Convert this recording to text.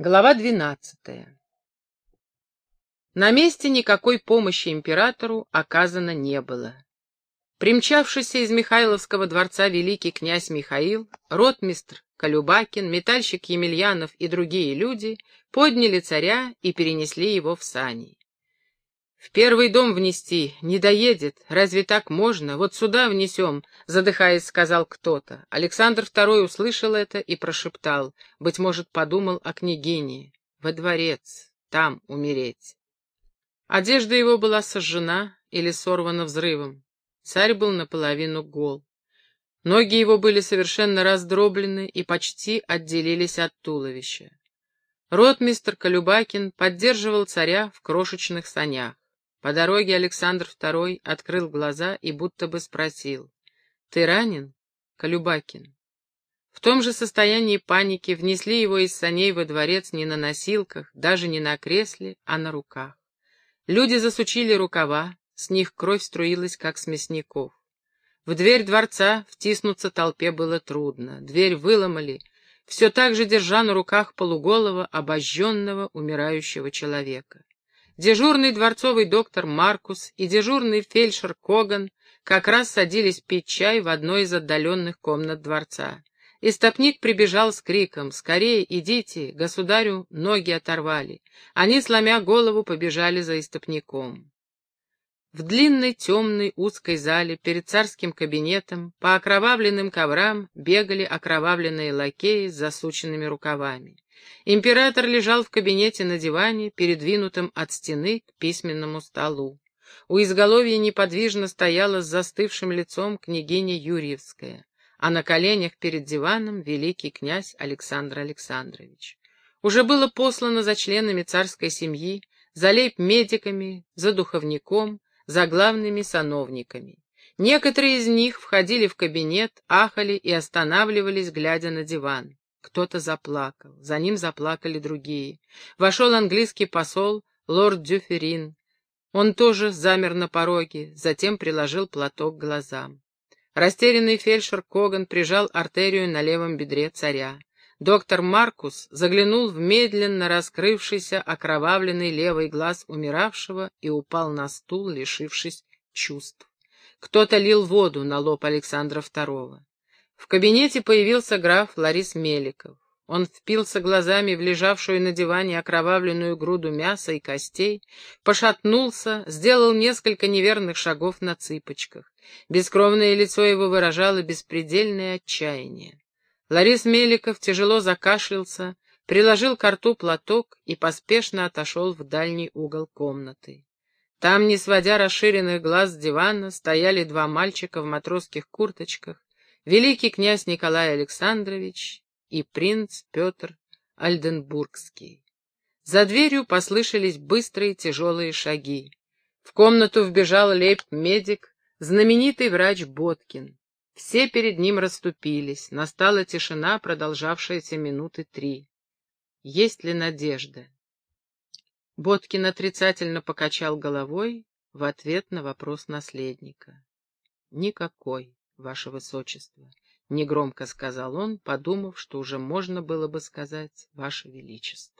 Глава двенадцатая. На месте никакой помощи императору оказано не было. Примчавшийся из Михайловского дворца великий князь Михаил, ротмистр Колюбакин, метальщик Емельянов и другие люди подняли царя и перенесли его в сани. «В первый дом внести, не доедет, разве так можно? Вот сюда внесем», — задыхаясь, сказал кто-то. Александр II услышал это и прошептал, быть может, подумал о княгине. «Во дворец, там умереть». Одежда его была сожжена или сорвана взрывом. Царь был наполовину гол. Ноги его были совершенно раздроблены и почти отделились от туловища. Ротмистр Колюбакин поддерживал царя в крошечных санях. По дороге Александр II открыл глаза и будто бы спросил. «Ты ранен, Колюбакин?» В том же состоянии паники внесли его из саней во дворец не на носилках, даже не на кресле, а на руках. Люди засучили рукава, с них кровь струилась, как с мясников. В дверь дворца втиснуться толпе было трудно. Дверь выломали, все так же держа на руках полуголого, обожженного, умирающего человека. Дежурный дворцовый доктор Маркус и дежурный фельдшер Коган как раз садились пить чай в одной из отдаленных комнат дворца. Истопник прибежал с криком «Скорее идите, государю ноги оторвали». Они, сломя голову, побежали за истопником. В длинной темной узкой зале перед царским кабинетом по окровавленным коврам бегали окровавленные лакеи с засученными рукавами. Император лежал в кабинете на диване, передвинутом от стены к письменному столу. У изголовья неподвижно стояла с застывшим лицом княгиня Юрьевская, а на коленях перед диваном великий князь Александр Александрович. Уже было послано за членами царской семьи, за лейб-медиками, за духовником, за главными сановниками. Некоторые из них входили в кабинет, ахали и останавливались, глядя на диван. Кто-то заплакал, за ним заплакали другие. Вошел английский посол, лорд Дюферин. Он тоже замер на пороге, затем приложил платок к глазам. Растерянный фельдшер Коган прижал артерию на левом бедре царя. Доктор Маркус заглянул в медленно раскрывшийся окровавленный левый глаз умиравшего и упал на стул, лишившись чувств. Кто-то лил воду на лоб Александра II. В кабинете появился граф Ларис Меликов. Он впился глазами в лежавшую на диване окровавленную груду мяса и костей, пошатнулся, сделал несколько неверных шагов на цыпочках. Бескровное лицо его выражало беспредельное отчаяние. Ларис Меликов тяжело закашлялся, приложил к рту платок и поспешно отошел в дальний угол комнаты. Там, не сводя расширенных глаз с дивана, стояли два мальчика в матросских курточках, великий князь Николай Александрович и принц Петр Альденбургский. За дверью послышались быстрые тяжелые шаги. В комнату вбежал лейб-медик, знаменитый врач Боткин. Все перед ним расступились, настала тишина, продолжавшаяся минуты три. Есть ли надежда? Боткин отрицательно покачал головой в ответ на вопрос наследника. Никакой ваше высочество, — негромко сказал он, подумав, что уже можно было бы сказать «ваше величество».